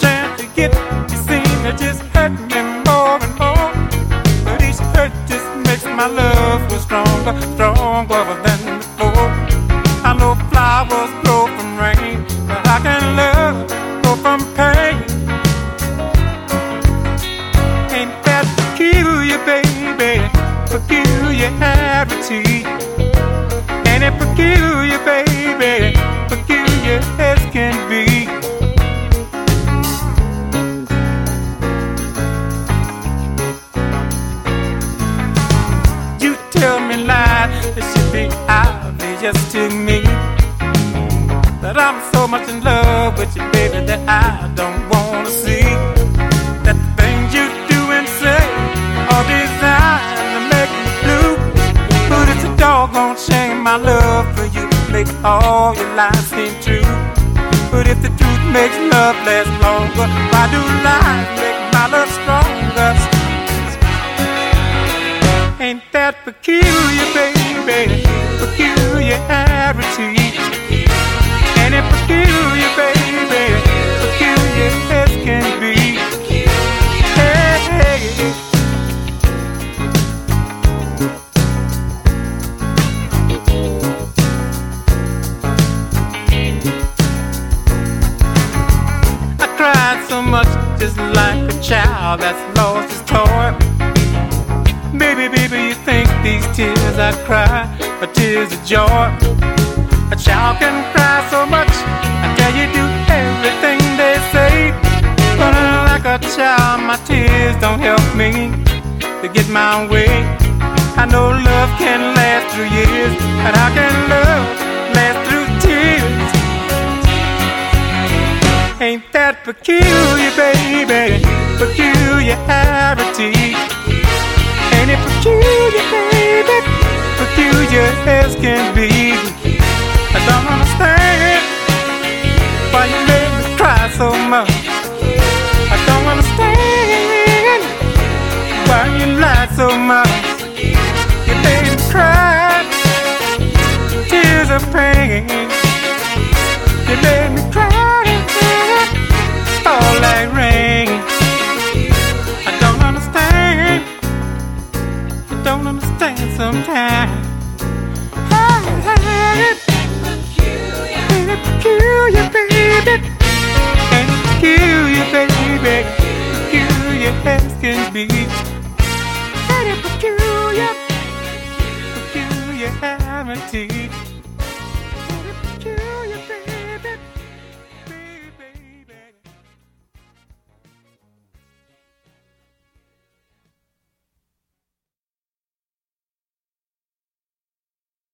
chance to get you just hurt me more and more. But each hurt just makes my love stronger, stronger than before. I know flowers grow from rain, but how can love grow from pain? Ain't that peculiar, baby? Peculiarity. Ain't it peculiar, baby? Peculiar as can be. To me. That I'm so much in love with you, baby, that I don't wanna see. That the things you do and say are designed to make me blue. But it's a doggone shame my love for you makes all your lies seem true. But if the truth makes love last longer, why do lies make my love stronger? Ain't that peculiar, baby? Child that's lost his toy. Baby, baby, you think these tears I cry are tears of joy? A child can cry so much until you do everything they say. But like a child, my tears don't help me to get my way. I know love can last through years, and how can love last through tears? Ain't that peculiar, baby? Peculiarity. Ain't it peculiar, baby? Peculiar as can be. I don't understand why you make me cry so much. I don't understand why you lie so much. You made me cry tears of pain. Be. It peculiar? Peculiarity.